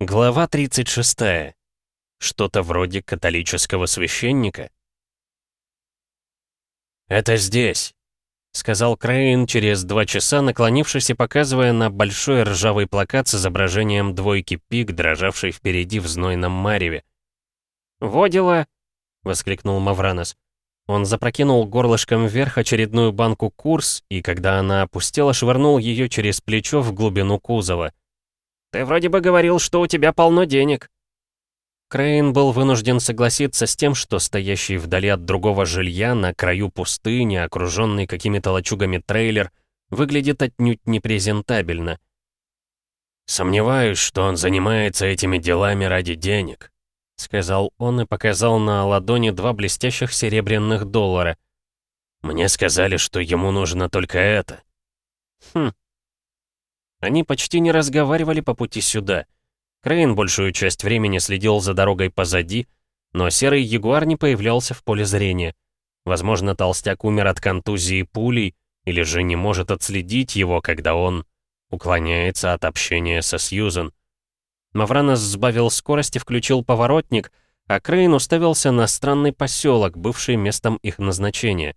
Глава 36. Что-то вроде католического священника. «Это здесь», — сказал Крейн через два часа, наклонившись и показывая на большой ржавый плакат с изображением двойки пик, дрожавшей впереди в знойном мареве. «Водила!» — воскликнул Мавранос. Он запрокинул горлышком вверх очередную банку курс, и когда она опустела, швырнул ее через плечо в глубину кузова. «Ты вроде бы говорил, что у тебя полно денег». Крейн был вынужден согласиться с тем, что стоящий вдали от другого жилья на краю пустыни, окруженный какими-то лачугами трейлер, выглядит отнюдь непрезентабельно. «Сомневаюсь, что он занимается этими делами ради денег», — сказал он и показал на ладони два блестящих серебряных доллара. «Мне сказали, что ему нужно только это». «Хм, они почти не разговаривали по пути сюда. Крейн большую часть времени следил за дорогой позади, но серый ягуар не появлялся в поле зрения. Возможно, толстяк умер от контузии пулей, или же не может отследить его, когда он уклоняется от общения со Сьюзен. Мавранос сбавил скорость и включил поворотник, а Крейн уставился на странный поселок, бывший местом их назначения.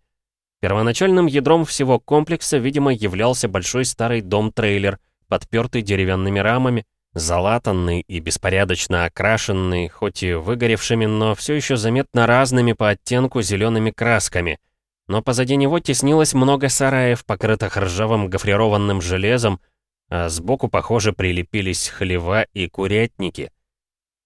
Первоначальным ядром всего комплекса, видимо, являлся большой старый дом-трейлер, подпертый деревянными рамами, залатанный и беспорядочно окрашенный, хоть и выгоревшими, но все еще заметно разными по оттенку зелеными красками. Но позади него теснилось много сараев, покрытых ржавым гофрированным железом, а сбоку, похоже, прилепились хлева и курятники.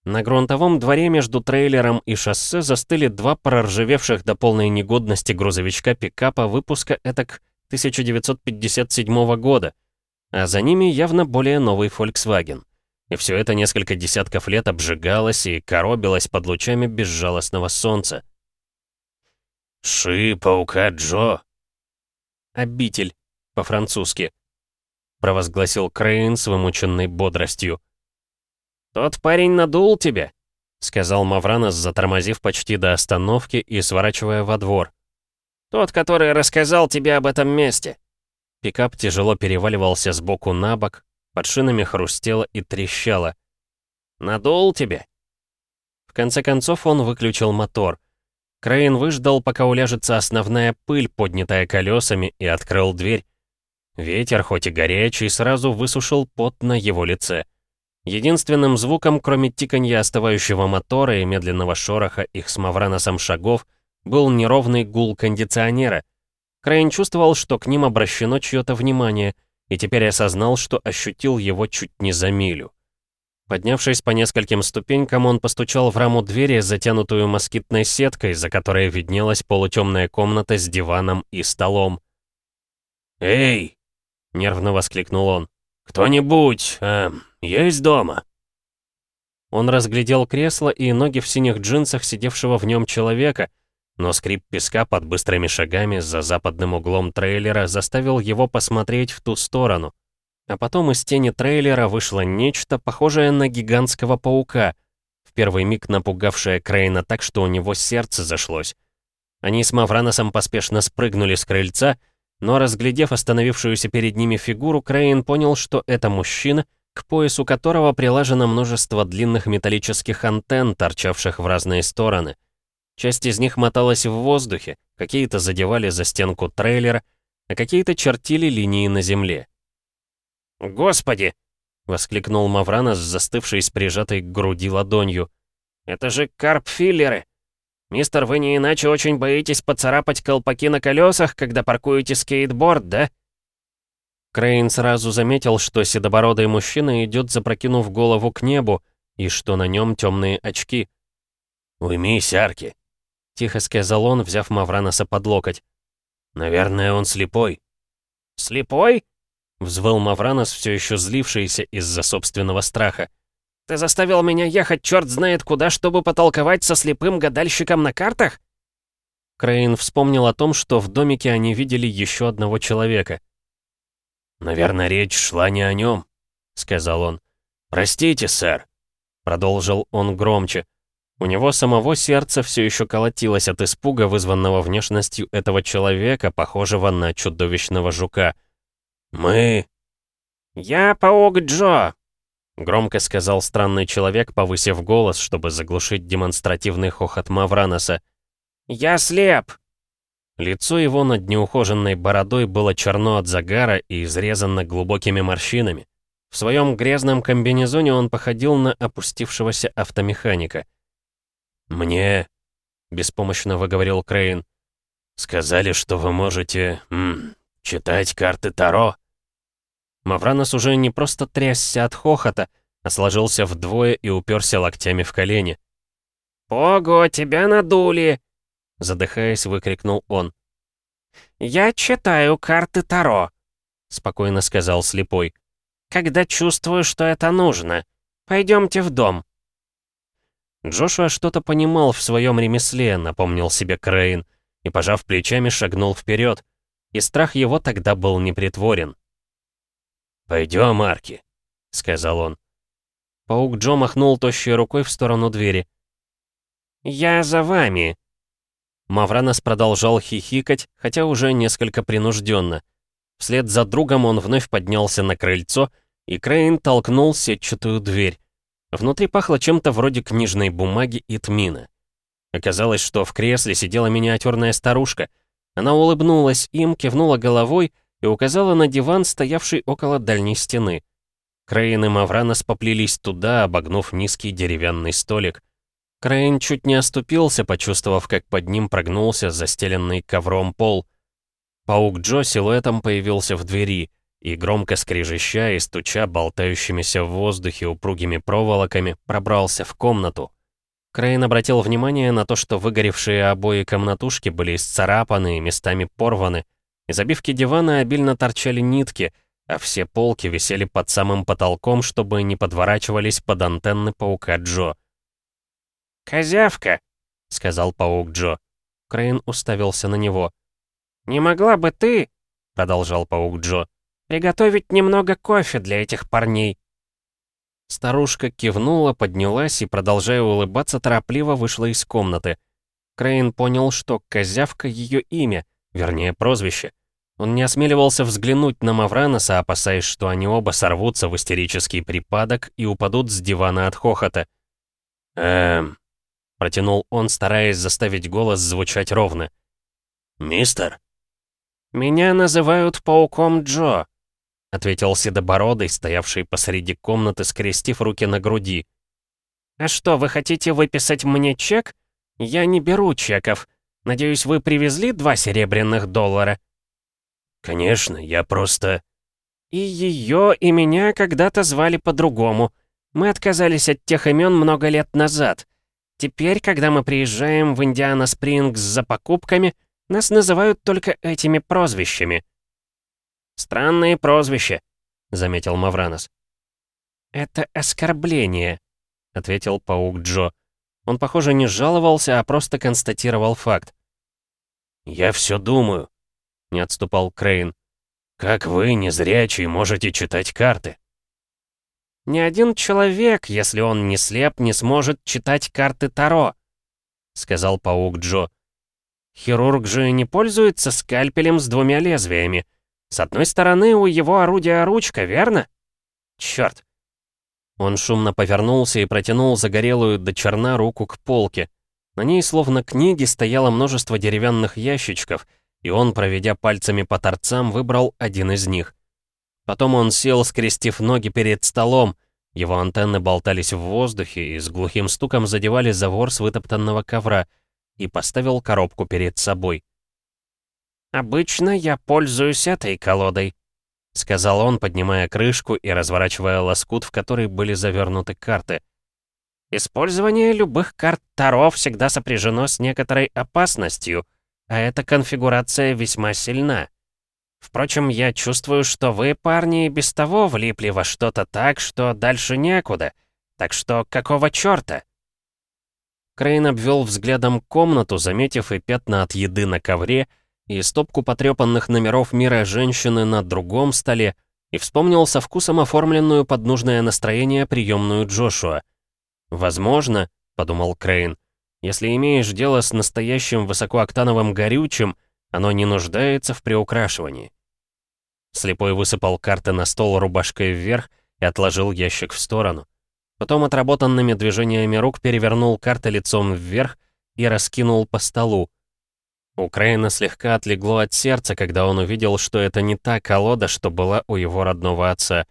На грунтовом дворе между трейлером и шоссе застыли два проржавевших до полной негодности грузовичка-пикапа выпуска этак 1957 года — а за ними явно более новый Volkswagen. И все это несколько десятков лет обжигалось и коробилось под лучами безжалостного солнца. «Ши паука Джо!» «Обитель», по-французски, провозгласил Крейн с вымученной бодростью. «Тот парень надул тебя», — сказал Мавранос, затормозив почти до остановки и сворачивая во двор. «Тот, который рассказал тебе об этом месте». Пикап тяжело переваливался с боку на бок, под шинами хрустело и трещало. «Надул тебе?» В конце концов он выключил мотор. Крейн выждал, пока уляжется основная пыль, поднятая колесами, и открыл дверь. Ветер, хоть и горячий, сразу высушил пот на его лице. Единственным звуком, кроме тиканья остывающего мотора и медленного шороха их с Мавраносом шагов, был неровный гул кондиционера, Крейн чувствовал, что к ним обращено чье-то внимание, и теперь осознал, что ощутил его чуть не за милю. Поднявшись по нескольким ступенькам, он постучал в раму двери, затянутую москитной сеткой, за которой виднелась полутемная комната с диваном и столом. «Эй!» — нервно воскликнул он. «Кто-нибудь, э, есть дома?» Он разглядел кресло и ноги в синих джинсах сидевшего в нем человека, но скрип песка под быстрыми шагами за западным углом трейлера заставил его посмотреть в ту сторону. А потом из тени трейлера вышло нечто, похожее на гигантского паука, в первый миг напугавшее Крейна так, что у него сердце зашлось. Они с Мавраносом поспешно спрыгнули с крыльца, но, разглядев остановившуюся перед ними фигуру, Крейн понял, что это мужчина, к поясу которого прилажено множество длинных металлических антенн, торчавших в разные стороны — Часть из них моталась в воздухе, какие-то задевали за стенку трейлера, а какие-то чертили линии на земле. «Господи!» — воскликнул Маврана, застывший с прижатой к груди ладонью. «Это же карпфиллеры! Мистер, вы не иначе очень боитесь поцарапать колпаки на колесах, когда паркуете скейтборд, да?» Крейн сразу заметил, что седобородый мужчина идет, запрокинув голову к небу, и что на нем темные очки. «Уймись, Арки!» — тихо сказал он, взяв Мавраноса под локоть. «Наверное, он слепой». «Слепой?» — взвыл Мавранос, все еще злившийся из-за собственного страха. «Ты заставил меня ехать черт знает куда, чтобы потолковать со слепым гадальщиком на картах?» Крейн вспомнил о том, что в домике они видели еще одного человека. «Наверное, речь шла не о нем», — сказал он. «Простите, сэр», — продолжил он громче. У него самого сердце все еще колотилось от испуга, вызванного внешностью этого человека, похожего на чудовищного жука. «Мы...» «Я паук Джо», Громко сказал странный человек, повысив голос, чтобы заглушить демонстративный хохот Мавраноса. «Я слеп!» Лицо его над неухоженной бородой было черно от загара и изрезано глубокими морщинами. В своем грязном комбинезоне он походил на опустившегося автомеханика. «Мне...» — беспомощно выговорил Крейн. «Сказали, что вы можете... М, читать карты Таро». Мавранос уже не просто трясся от хохота, а сложился вдвое и уперся локтями в колени. «Ого, тебя надули!» Задыхаясь, выкрикнул он. «Я читаю карты Таро», — спокойно сказал слепой. «Когда чувствую, что это нужно. Пойдемте в дом». Джошуа что-то понимал в своем ремесле, напомнил себе Крейн, и, пожав плечами, шагнул вперед. И страх его тогда был непритворен. «Пойдем, Арки», — сказал он. Паук Джо махнул тощей рукой в сторону двери. «Я за вами», Мавранос продолжал хихикать, хотя уже несколько принужденно. Вслед за другом он вновь поднялся на крыльцо, и Крейн толкнул сетчатую дверь. Внутри пахло чем-то вроде книжной бумаги и тмина. Оказалось, что в кресле сидела миниатюрная старушка. Она улыбнулась им, кивнула головой и указала на диван, стоявший около дальней стены. Крейн и Мавранос поплелись туда, обогнув низкий деревянный столик. Крейн чуть не оступился, почувствовав, как под ним прогнулся застеленный ковром пол. Паук Джо силуэтом появился в двери и, громко скрежеща и стуча болтающимися в воздухе упругими проволоками, пробрался в комнату. Крейн обратил внимание на то, что выгоревшие обои комнатушки были исцарапаны и местами порваны. Из обивки дивана обильно торчали нитки, а все полки висели под самым потолком, чтобы не подворачивались под антенны паука Джо. «Козявка», — сказал паук Джо. Крейн уставился на него. «Не могла бы ты», — продолжал паук Джо, «приготовить немного кофе для этих парней?» Старушка кивнула, поднялась и, продолжая улыбаться, торопливо вышла из комнаты. Крейн понял, что Козявка — ее имя, вернее, прозвище. Он не осмеливался взглянуть на Мавраноса, опасаясь, что они оба сорвутся в истерический припадок и упадут с дивана от хохота. «Эм, Протянул он, стараясь заставить голос звучать ровно. «Мистер?» «Меня называют Пауком Джо», — ответил Седобородый, стоявший посреди комнаты, скрестив руки на груди. «А что, вы хотите выписать мне чек? Я не беру чеков. Надеюсь, вы привезли два серебряных доллара?» «Конечно, я просто...» «И ее, и меня когда-то звали по-другому. Мы отказались от тех имен много лет назад. Теперь, когда мы приезжаем в Индиана Спрингс за покупками, нас называют только этими прозвищами». «Странные прозвища», — заметил Мавранос. «Это оскорбление», — ответил паук Джо. Он, похоже, не жаловался, а просто констатировал факт. «Я все думаю», — не отступал Крейн. «Как вы, незрячий, можете читать карты?» Ни один человек, если он не слеп, не сможет читать карты Таро», — сказал паук Джо. «Хирург же не пользуется скальпелем с двумя лезвиями. С одной стороны у его орудия ручка, верно? Черт!» Он шумно повернулся и протянул загорелую до черна руку к полке. На ней, словно книги, стояло множество деревянных ящичков, и он, проведя пальцами по торцам, выбрал один из них. Потом он сел, скрестив ноги перед столом. Его антенны болтались в воздухе и с глухим стуком задевали завор с вытоптанного ковра и поставил коробку перед собой. «Обычно я пользуюсь этой колодой», — сказал он, поднимая крышку и разворачивая лоскут, в который были завернуты карты. «Использование любых карт Таро всегда сопряжено с некоторой опасностью, а эта конфигурация весьма сильна. Впрочем, я чувствую, что вы, парни, без того влипли во что-то так, что дальше некуда. Так что какого чёрта?» Крейн обвел взглядом комнату, заметив и пятна от еды на ковре, и стопку потрепанных номеров мира женщины на другом столе, и вспомнил со вкусом оформленную под нужное настроение приемную Джошуа. «Возможно», — подумал Крейн, — «если имеешь дело с настоящим высокооктановым горючим, — оно не нуждается в приукрашивании. Слепой высыпал карты на стол рубашкой вверх и отложил ящик в сторону. Потом отработанными движениями рук перевернул карты лицом вверх и раскинул по столу. У Крейна слегка отлегло от сердца, когда он увидел, что это не та колода, что была у его родного отца.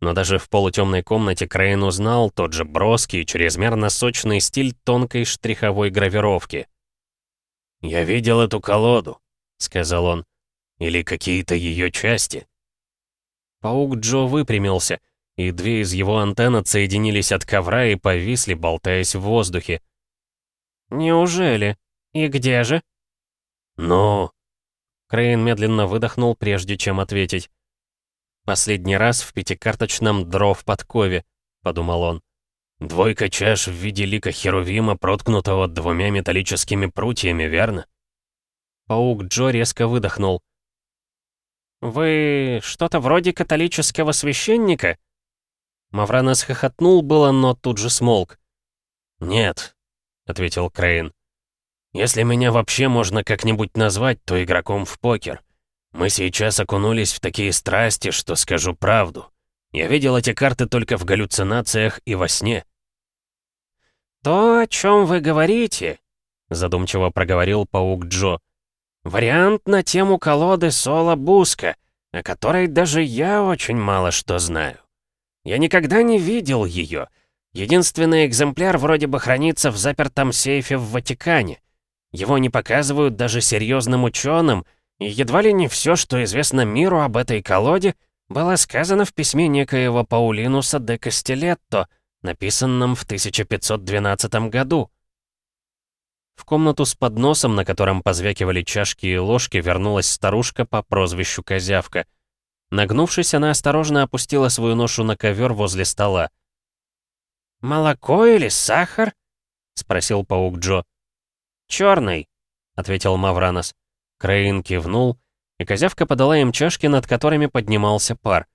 Но даже в полутемной комнате Крейн узнал тот же броский, чрезмерно сочный стиль тонкой штриховой гравировки. «Я видел эту колоду», — сказал он. «Или какие-то ее части». Паук Джо выпрямился — и две из его антенн отсоединились от ковра и повисли, болтаясь в воздухе. «Неужели? И где же?» «Ну...» Крейн медленно выдохнул, прежде чем ответить. «Последний раз в пятикарточном дро в подкове», — подумал он. «Двойка чаш в виде лика Херувима, проткнутого двумя металлическими прутьями, верно?» Паук Джо резко выдохнул. «Вы что-то вроде католического священника?» Мавранос хохотнул было, но тут же смолк. «Нет», — ответил Крейн. «Если меня вообще можно как-нибудь назвать, то игроком в покер. Мы сейчас окунулись в такие страсти, что скажу правду. Я видел эти карты только в галлюцинациях и во сне». «То, о чем вы говорите», — задумчиво проговорил паук Джо, — «вариант на тему колоды Соло Буска, о которой даже я очень мало что знаю». Я никогда не видел ее. Единственный экземпляр вроде бы хранится в запертом сейфе в Ватикане. Его не показывают даже серьезным ученым, и едва ли не все, что известно миру об этой колоде, было сказано в письме некоего Паулинуса де Кастелетто, написанном в 1512 году. В комнату с подносом, на котором позвякивали чашки и ложки, вернулась старушка по прозвищу Козявка — Нагнувшись, она осторожно опустила свою ношу на ковер возле стола. «Молоко или сахар?» — спросил паук Джо. «Чёрный», — ответил Мавранос. Крейн кивнул, и козявка подала им чашки, над которыми поднимался пар.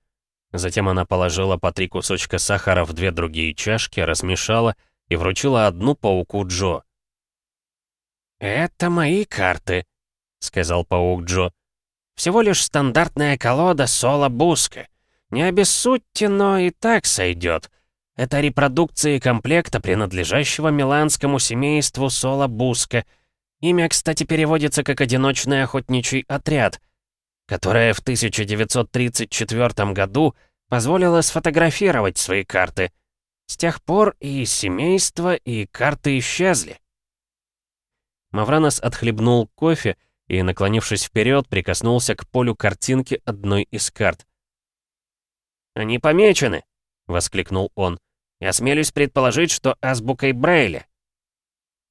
Затем она положила по три кусочка сахара в две другие чашки, размешала и вручила одну пауку Джо. «Это мои карты», — сказал паук Джо. Всего лишь стандартная колода соло-буска. Не обессудьте, но и так сойдет. Это репродукции комплекта, принадлежащего миланскому семейству соло-буска. Имя, кстати, переводится как «одиночный охотничий отряд», которое в 1934 году позволило сфотографировать свои карты. С тех пор и семейство, и карты исчезли. Мавранос отхлебнул кофе и, наклонившись вперед, прикоснулся к полю картинки одной из карт. «Они помечены!» — воскликнул он. «Я смелюсь предположить, что азбукой Брейля».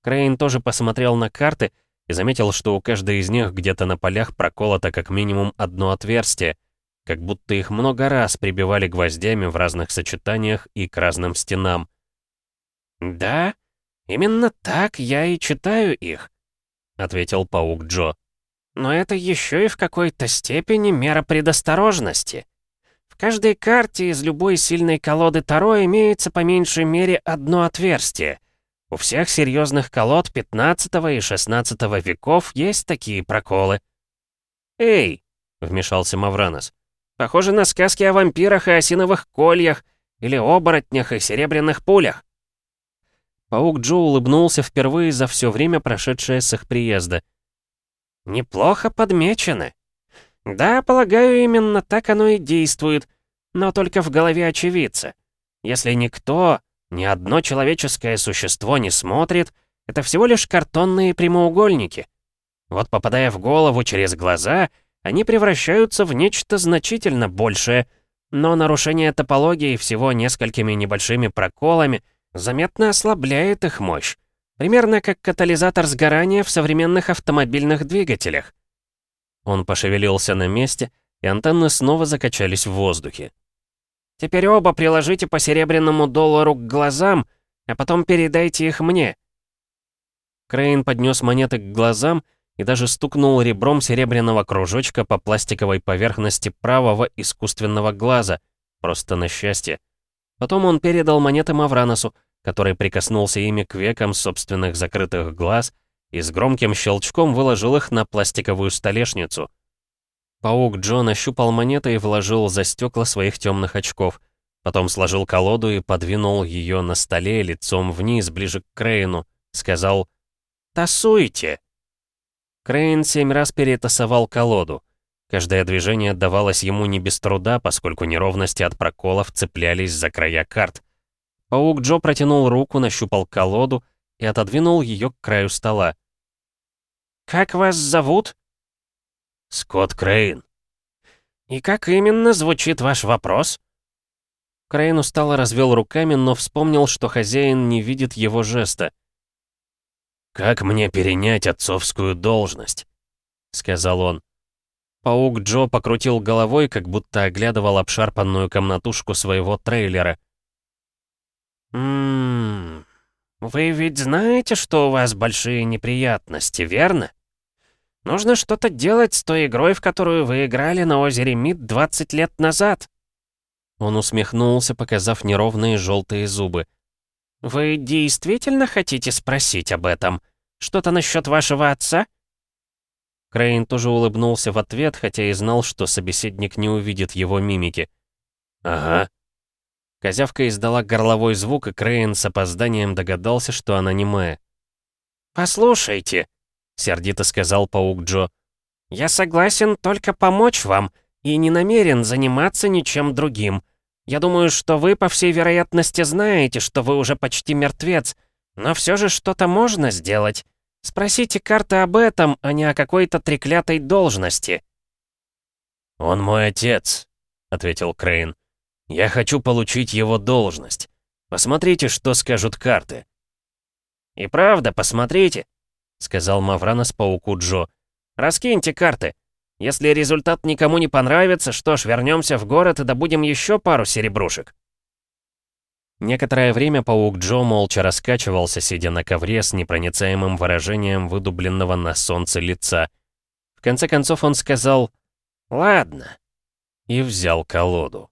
Крейн тоже посмотрел на карты и заметил, что у каждой из них где-то на полях проколото как минимум одно отверстие, как будто их много раз прибивали гвоздями в разных сочетаниях и к разным стенам. «Да, именно так я и читаю их», — ответил паук Джо. Но это еще и в какой-то степени мера предосторожности. В каждой карте из любой сильной колоды Таро имеется по меньшей мере одно отверстие. У всех серьезных колод 15 и 16 веков есть такие проколы. «Эй!» — вмешался Мавранос. «Похоже на сказки о вампирах и осиновых кольях, или оборотнях и серебряных пулях». Паук Джо улыбнулся впервые за все время, прошедшее с их приезда — Неплохо подмечены. Да, полагаю, именно так оно и действует, но только в голове очевидца. Если никто, ни одно человеческое существо не смотрит, это всего лишь картонные прямоугольники. Вот попадая в голову через глаза, они превращаются в нечто значительно большее, но нарушение топологии всего несколькими небольшими проколами заметно ослабляет их мощь. Примерно как катализатор сгорания в современных автомобильных двигателях. Он пошевелился на месте, и антенны снова закачались в воздухе. «Теперь оба приложите по серебряному доллару к глазам, а потом передайте их мне». Крейн поднес монеты к глазам и даже стукнул ребром серебряного кружочка по пластиковой поверхности правого искусственного глаза, просто на счастье. Потом он передал монеты Мавраносу, который прикоснулся ими к векам собственных закрытых глаз и с громким щелчком выложил их на пластиковую столешницу. Паук Джон ощупал монеты и вложил за стекла своих темных очков. Потом сложил колоду и подвинул ее на столе лицом вниз, ближе к Крейну. Сказал «Тасуйте!» Крейн семь раз перетасовал колоду. Каждое движение давалось ему не без труда, поскольку неровности от проколов цеплялись за края карт. Паук Джо протянул руку, нащупал колоду и отодвинул ее к краю стола. «Как вас зовут?» «Скотт Крейн». «И как именно звучит ваш вопрос?» Крейн устало развел руками, но вспомнил, что хозяин не видит его жеста. «Как мне перенять отцовскую должность?» — сказал он. Паук Джо покрутил головой, как будто оглядывал обшарпанную комнатушку своего трейлера. «Ммм, вы ведь знаете, что у вас большие неприятности, верно? Нужно что-то делать с той игрой, в которую вы играли на озере Мид 20 лет назад». Он усмехнулся, показав неровные желтые зубы. «Вы действительно хотите спросить об этом? Что-то насчет вашего отца?» Крейн тоже улыбнулся в ответ, хотя и знал, что собеседник не увидит его мимики. «Ага». Козявка издала горловой звук, и Крейн с опозданием догадался, что она немая. «Послушайте», — сердито сказал паук Джо, — «я согласен только помочь вам и не намерен заниматься ничем другим. Я думаю, что вы, по всей вероятности, знаете, что вы уже почти мертвец, но все же что-то можно сделать. Спросите карты об этом, а не о какой-то треклятой должности». «Он мой отец», — ответил Крейн. «Я хочу получить его должность. Посмотрите, что скажут карты». «И правда, посмотрите», — сказал Мавранос пауку Джо. «Раскиньте карты. Если результат никому не понравится, что ж, вернемся в город и добудем еще пару серебрушек». Некоторое время паук Джо молча раскачивался, сидя на ковре с непроницаемым выражением выдубленного на солнце лица. В конце концов он сказал «Ладно» и взял колоду.